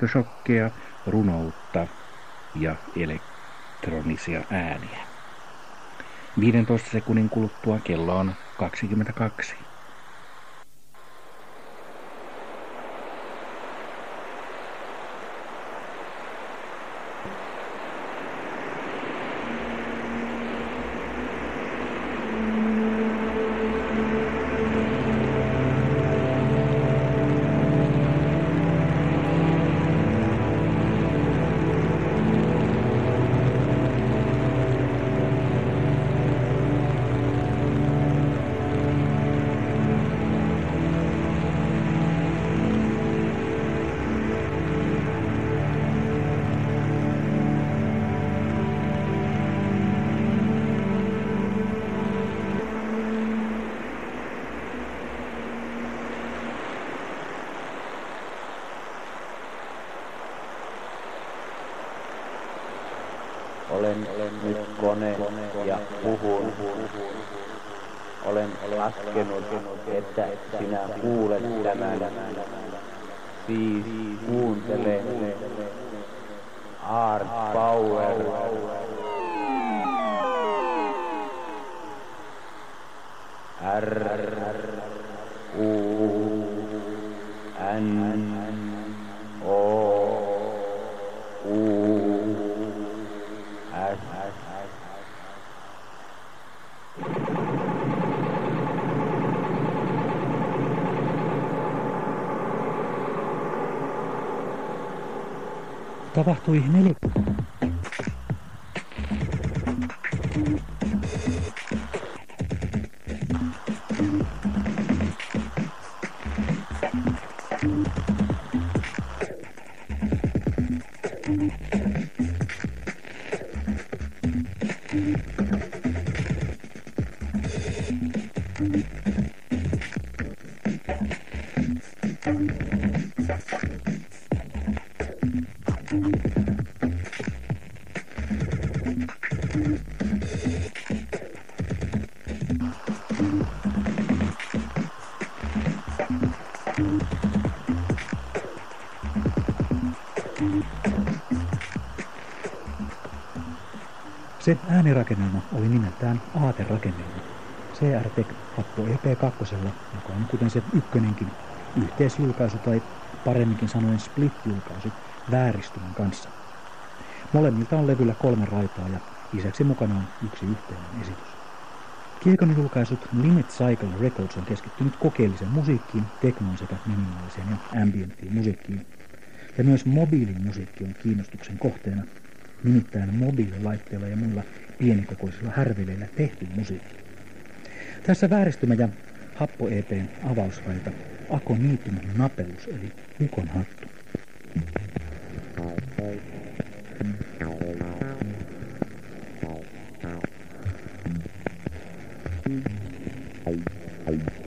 elektroshokkeja, runoutta ja elektronisia ääniä. 15 sekunnin kuluttua kello on 22. طبعت ويهملك nimeltään aaterakennelma. CRTEC Happo EP2, joka on kuten se ykkönenkin yhteisjulkaisu tai paremminkin sanoen split-julkaisu vääristymän kanssa. Molemmilta on levyllä kolme raitaa ja lisäksi mukana on yksi yhteinen esitys. Kiekon julkaisut Limit Cycle Records on keskittynyt kokeelliseen musiikkiin, teknoon sekä minimaaliseen ja ambienttiin musiikkiin. Ja myös mobiilimusiikki on kiinnostuksen kohteena, nimittäin mobiililaitteilla ja muilla pienikokoisilla härveleillä tehty musiikki. Tässä vääristymä ja happo EPn avausraita Ako napelus eli Ukon hattu. Thank you.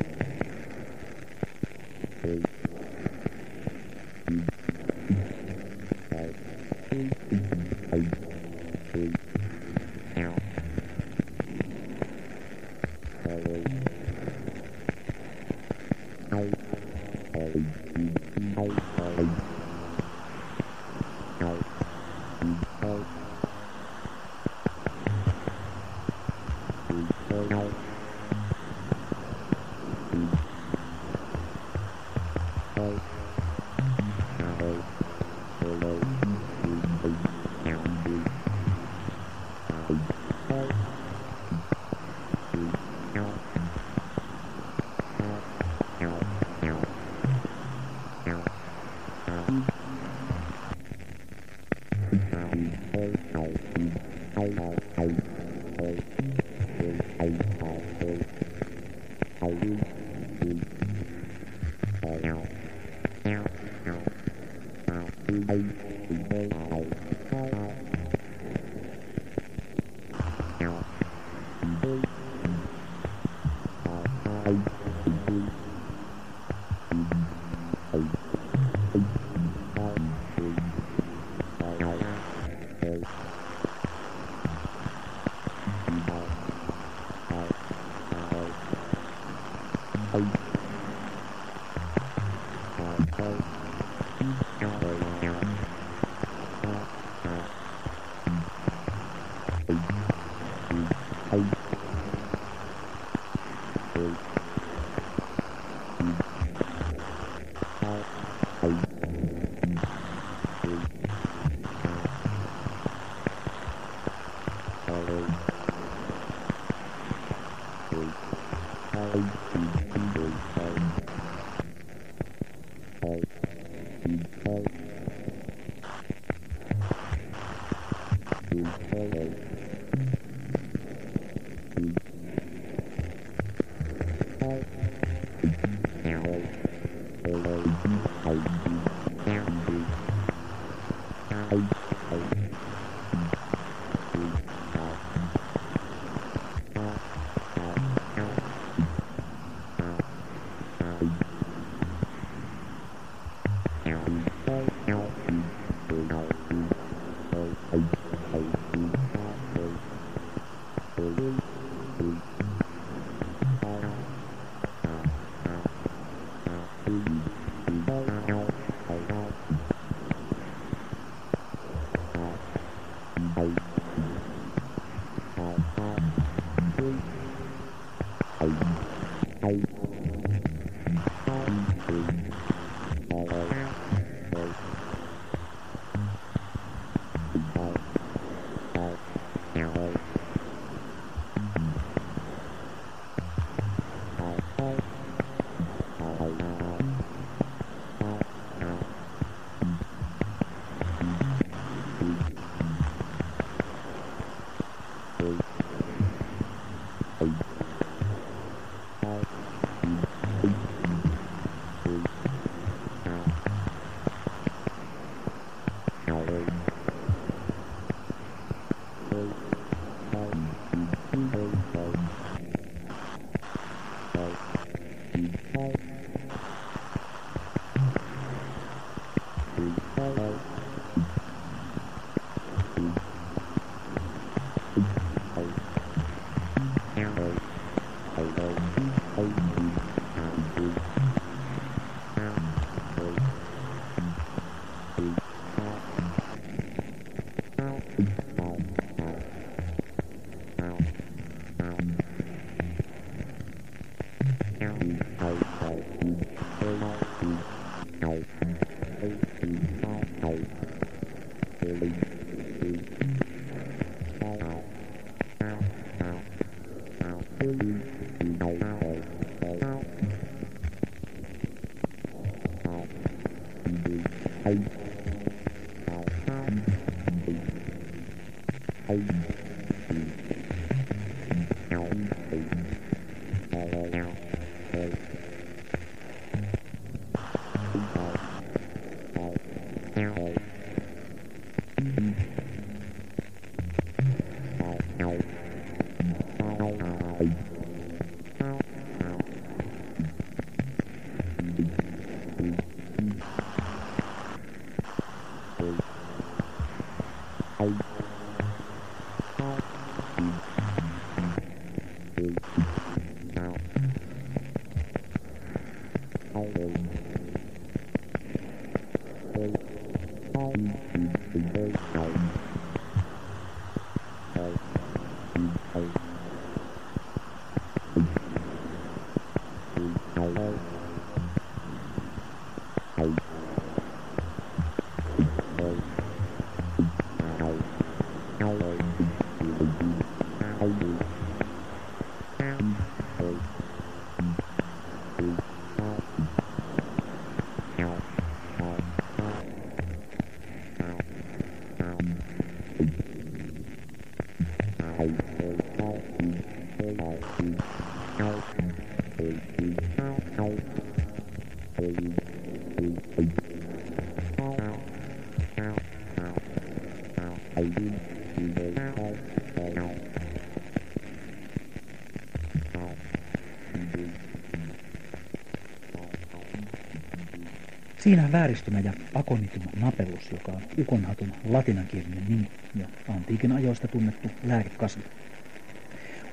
Siinä on vääristymä ja akonitum napellus, joka on ukonhatun latinankielinen nimi ja antiikin ajoista tunnettu lääkekasvi.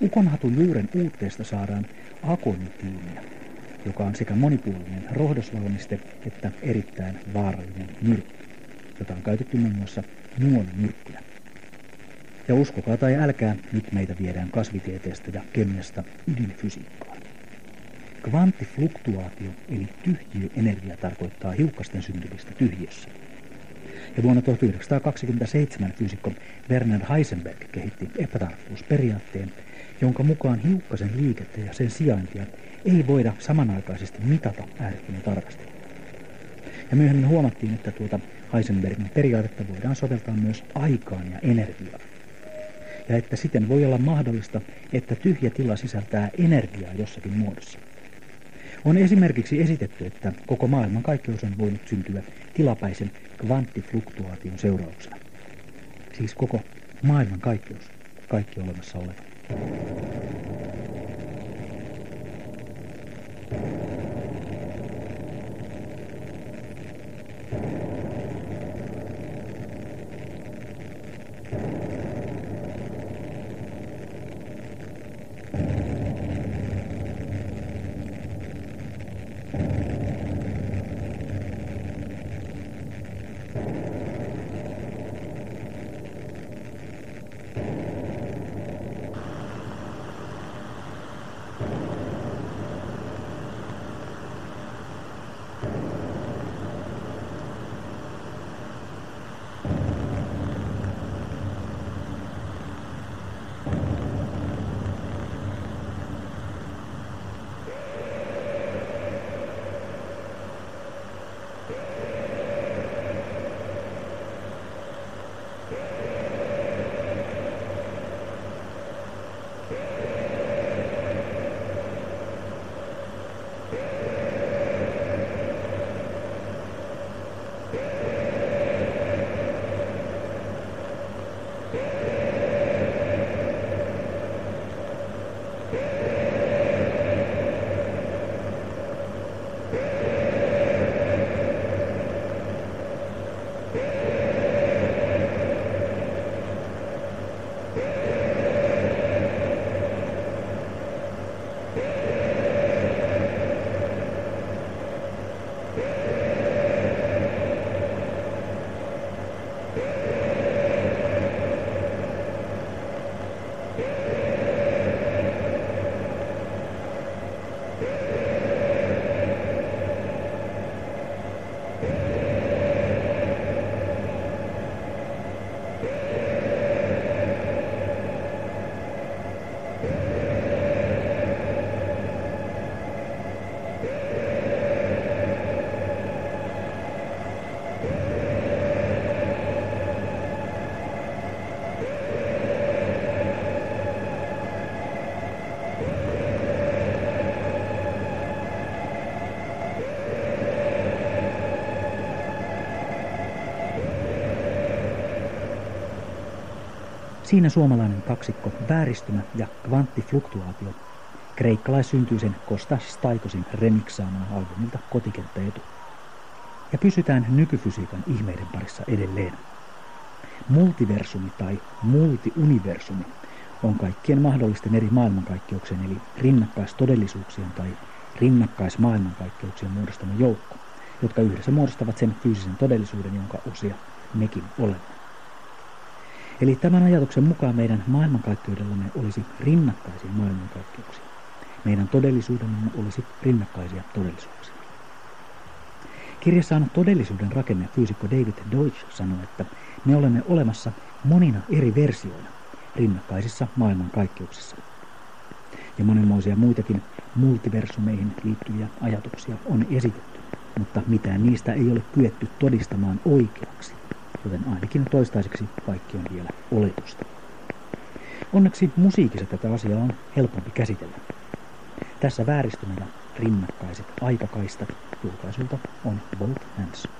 Ukonhatun juuren uutteesta saadaan akonityymiä, joka on sekä monipuolinen rohdosvalmiste että erittäin vaarallinen myrkky, jota on käytetty muun muassa nuolimyrkkynä. Ja uskokaa tai älkää, nyt meitä viedään kasvitieteestä ja kemiasta ydinfysiikkaan. Kvanttifluktuaatio eli tyhjiöenergia tarkoittaa hiukkasten syntymistä tyhjiössä. Ja vuonna 1927 fyysikko Werner Heisenberg kehitti epätarkkuusperiaatteen, jonka mukaan hiukkasen liikettä ja sen sijaintia ei voida samanaikaisesti mitata äärettömän tarkasti. Ja myöhemmin huomattiin, että tuota Heisenbergin periaatetta voidaan soveltaa myös aikaan ja energiaan. Ja että siten voi olla mahdollista, että tyhjä tila sisältää energiaa jossakin muodossa. On esimerkiksi esitetty, että koko maailman kaikkeus on voinut syntyä tilapäisen kvanttifluktuaation seurauksena. Siis koko maailman kaikkeus, kaikki olemassa oleva. Siinä suomalainen kaksikko vääristymä ja kvanttifluktuaatio kreikkalaissyntyisen Kostas Staikosin remiksaamaa albumilta Kotikenttäetu. Ja pysytään nykyfysiikan ihmeiden parissa edelleen. Multiversumi tai multiuniversumi on kaikkien mahdollisten eri maailmankaikkeuksien eli rinnakkaistodellisuuksien tai rinnakkaismaailmankaikkeuksien muodostama joukko, jotka yhdessä muodostavat sen fyysisen todellisuuden, jonka osia mekin olemme. Eli tämän ajatuksen mukaan meidän maailmankaikkeudellamme olisi rinnakkaisia maailmankaikkeuksia. Meidän todellisuudemme olisi rinnakkaisia todellisuuksia. Kirjassaan todellisuuden rakenne fyysikko David Deutsch sanoi, että me olemme olemassa monina eri versioina rinnakkaisissa maailmankaikkeuksissa. Ja monenmoisia muitakin multiversumeihin liittyviä ajatuksia on esitetty, mutta mitään niistä ei ole kyetty todistamaan oikeaksi joten ainakin toistaiseksi kaikki on vielä oletusta. Onneksi musiikissa tätä asiaa on helpompi käsitellä. Tässä vääristymänä rinnakkaiset aikakaistat julkaisulta on Both Hands.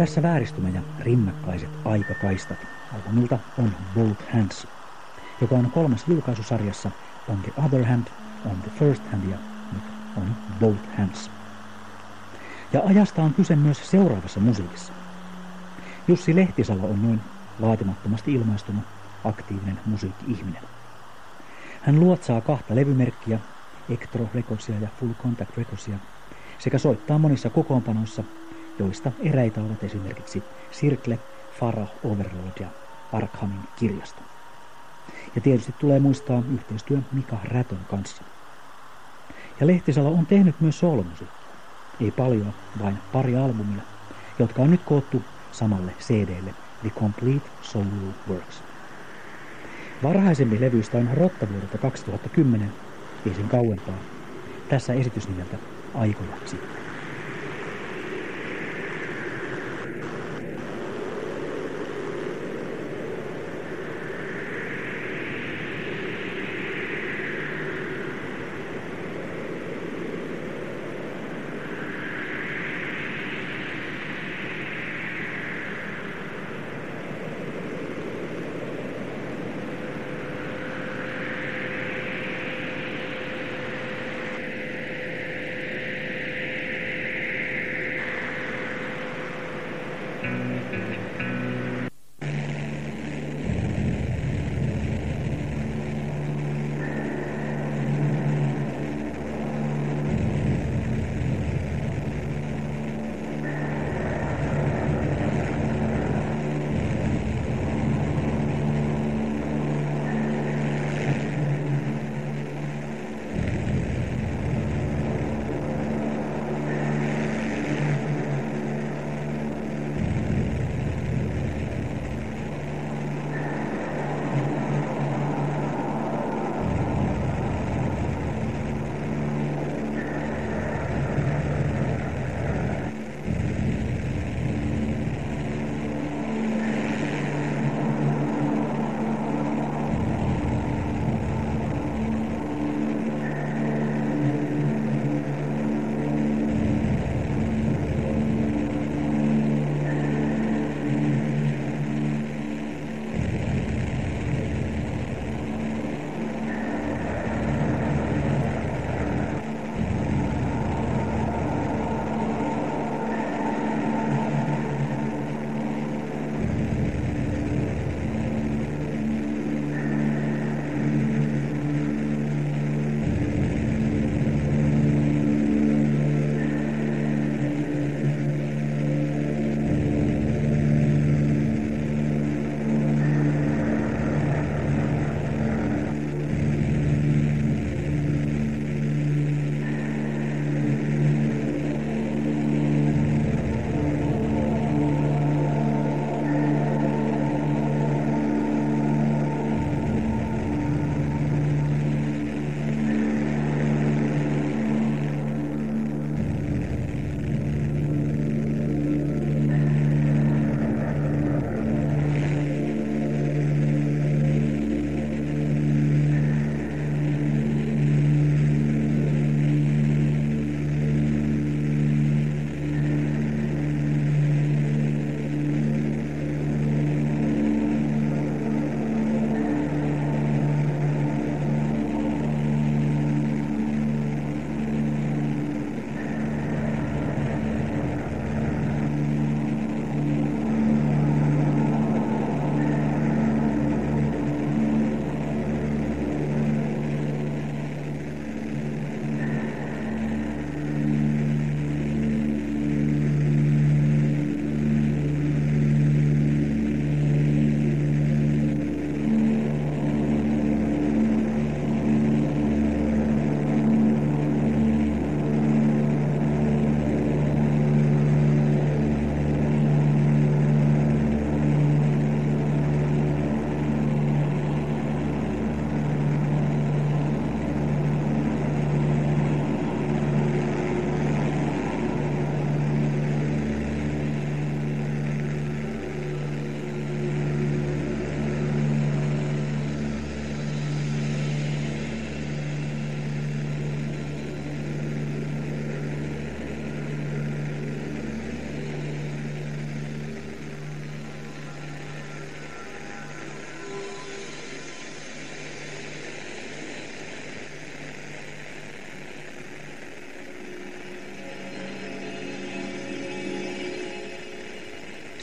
Tässä vääristymä ja rinnakkaiset aikakaistat albumilta on Both Hands, joka on kolmas julkaisu sarjassa On the Other Hand, On the First Hand ja nyt on Both Hands. Ja ajasta on kyse myös seuraavassa musiikissa. Jussi Lehtisalo on noin vaatimattomasti ilmaistuna aktiivinen musiikki-ihminen. Hän luotsaa kahta levymerkkiä, Electro Recordsia ja Full Contact Recordsia, sekä soittaa monissa kokoonpanoissa joista eräitä ovat esimerkiksi Sirkle, Farah, Overlord ja Arkhamin kirjasto. Ja tietysti tulee muistaa yhteistyö Mika Rätön kanssa. Ja Lehtisalo on tehnyt myös soolomusiikkia. Ei paljon, vain pari albumia, jotka on nyt koottu samalle CDlle The Complete Soul Works. Varhaisempi levyistä on Rotta vuodelta 2010, ei sen kauempaa. Tässä esitys nimeltä Aikoja sitten.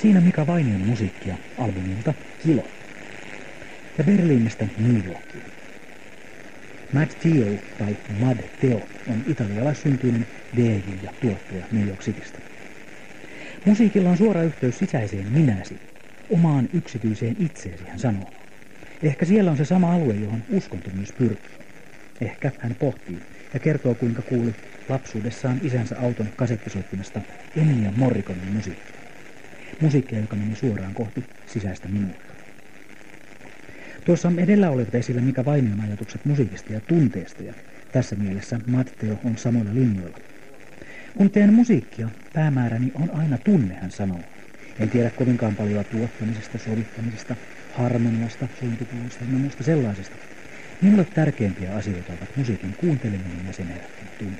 Siinä Mika Vainion musiikkia albumilta Kilo. Ja Berliinistä New Yorkiin. Mad Teo tai Mad Teo on italialaissyntyinen DJ ja tuottaja New York Citystä. Musiikilla on suora yhteys sisäiseen minäsi, omaan yksityiseen itseesi, hän sanoo. Ehkä siellä on se sama alue, johon uskonto myös pyrkii. Ehkä hän pohtii ja kertoo, kuinka kuuli lapsuudessaan isänsä auton kasettisoittimesta Ennio Morriconen musiikkia musiikkia, joka meni suoraan kohti sisäistä minuutta. Tuossa edellä olevat esillä Mika Vainion ajatukset musiikista ja tunteesta ja tässä mielessä Matteo on samoilla linjoilla. Kun teen musiikkia, päämääräni on aina tunne, hän sanoo. En tiedä kovinkaan paljon tuottamisesta, sovittamisesta, harmoniasta, sointukuluista ja muusta sellaisesta. Minulle tärkeimpiä asioita ovat musiikin kuunteleminen ja sen herättämä tunne.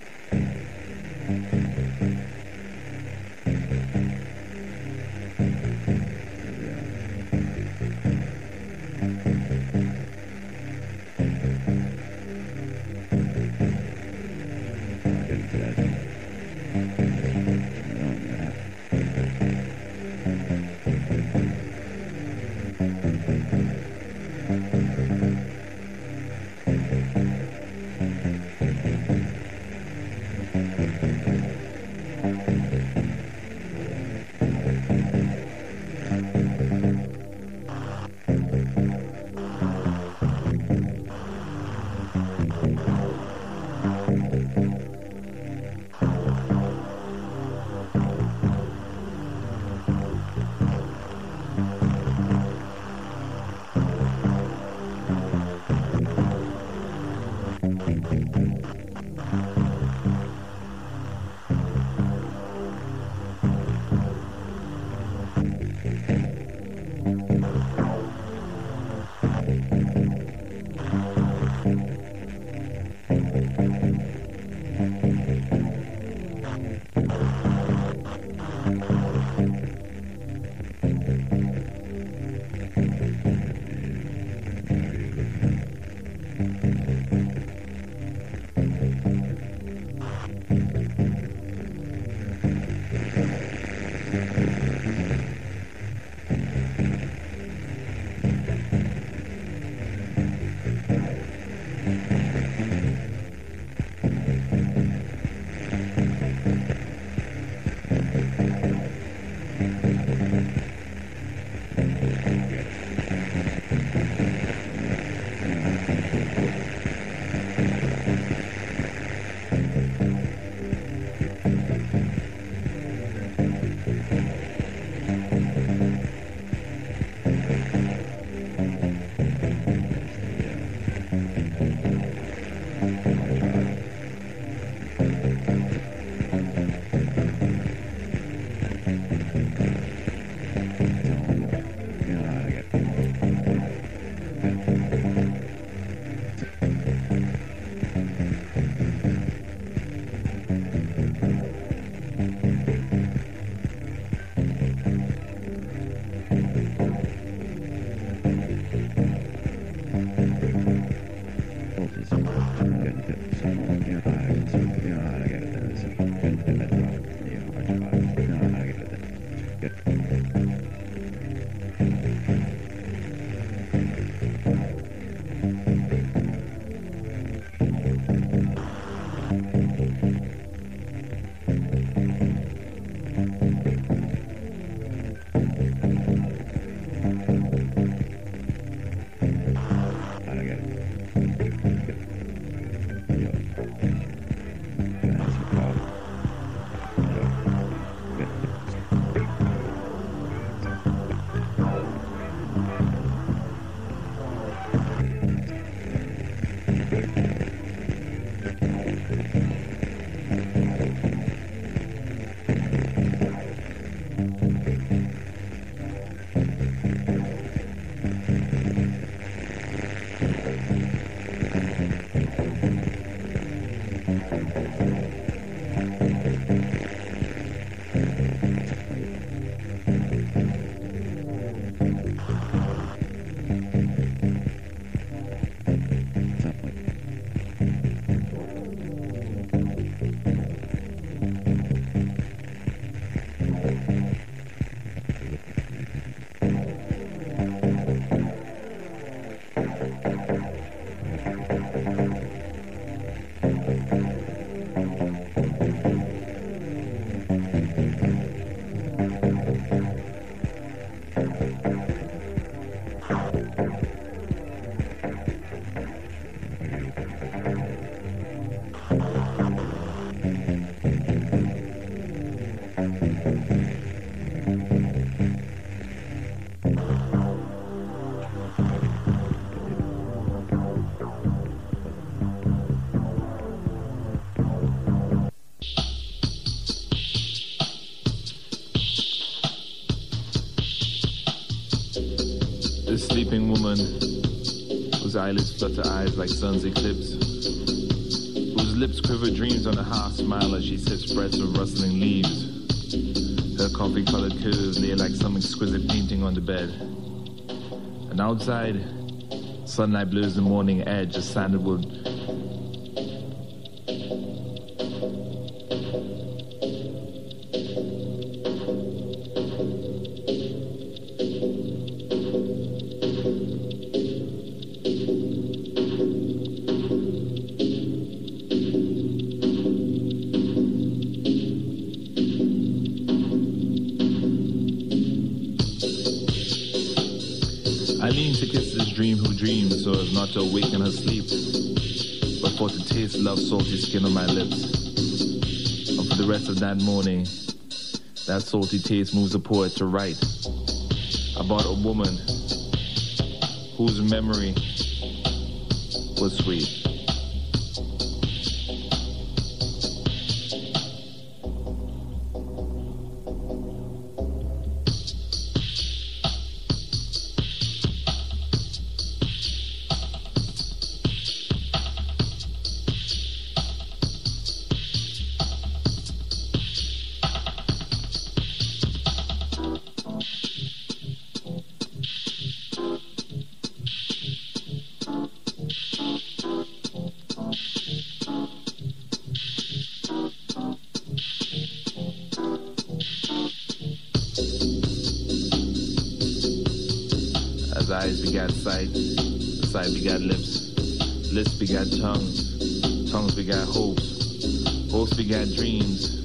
Woman whose eyelids flutter eyes like sun's eclipse, whose lips quiver dreams on a half smile as she sips breaths of rustling leaves. Her coffee-colored curves lay like some exquisite painting on the bed. And outside, sunlight blurs the morning edge of sandalwood morning, that salty taste moves a poet to write about a woman whose memory was sweet. side. The side begot lips. Lips begot tongues. Tongues we got hopes. Hopes we got dreams.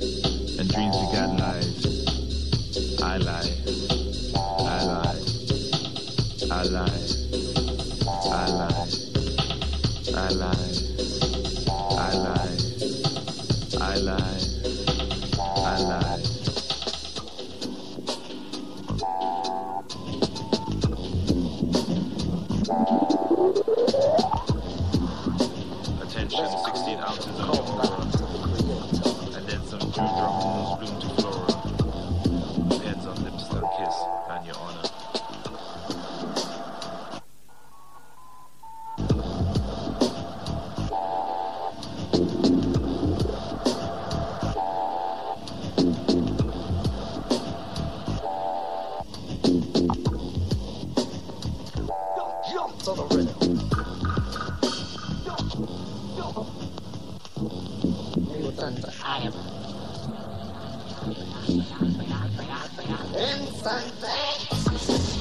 Instant